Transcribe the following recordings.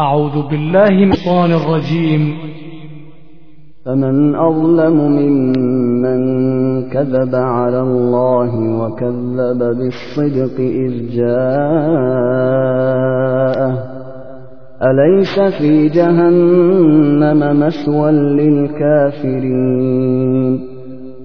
أعوذ بالله من الشيطان الرجيم. فمن أظلم ممن كذب على الله وكذب بالصدق إذ جاءه. أليس في جهنم مسوى للكافرين؟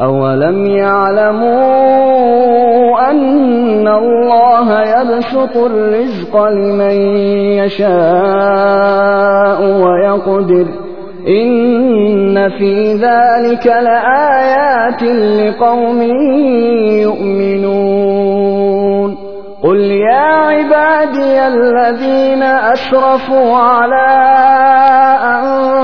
أولم يعلموا أن الله يبسط الرزق لمن يشاء ويقدر إن في ذلك لآيات لقوم يؤمنون قل يا عبادي الذين أسرفوا على أنفسهم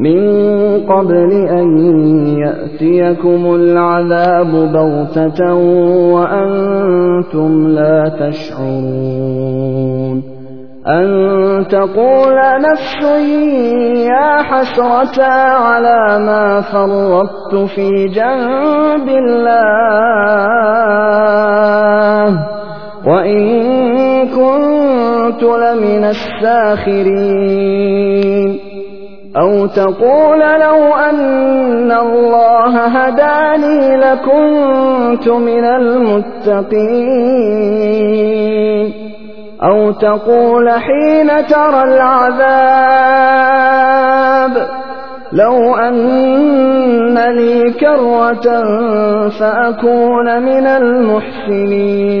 من قبل أن يأتيكم العذاب بغتة وأنتم لا تشعرون أن تقول نفس يا حسرة على ما فرطت في جنب الله وإن كنت لمن الساخرين أو تقول لو أن الله هداني لكنت من المتقين. أو تقول حين ترى العذاب لو أن لي كرة فأكون من المحسنين.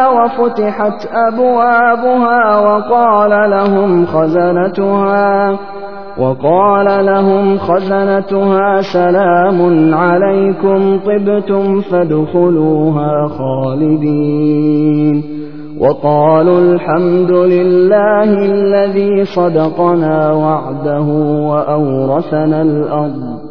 وفتحت أبوابها وقال لهم خزنتها وقال لهم خزنتها سلام عليكم طبتم فادخلوها خالدين. وقالوا الحمد لله الذي صدقنا وعده وأورثنا الأرض.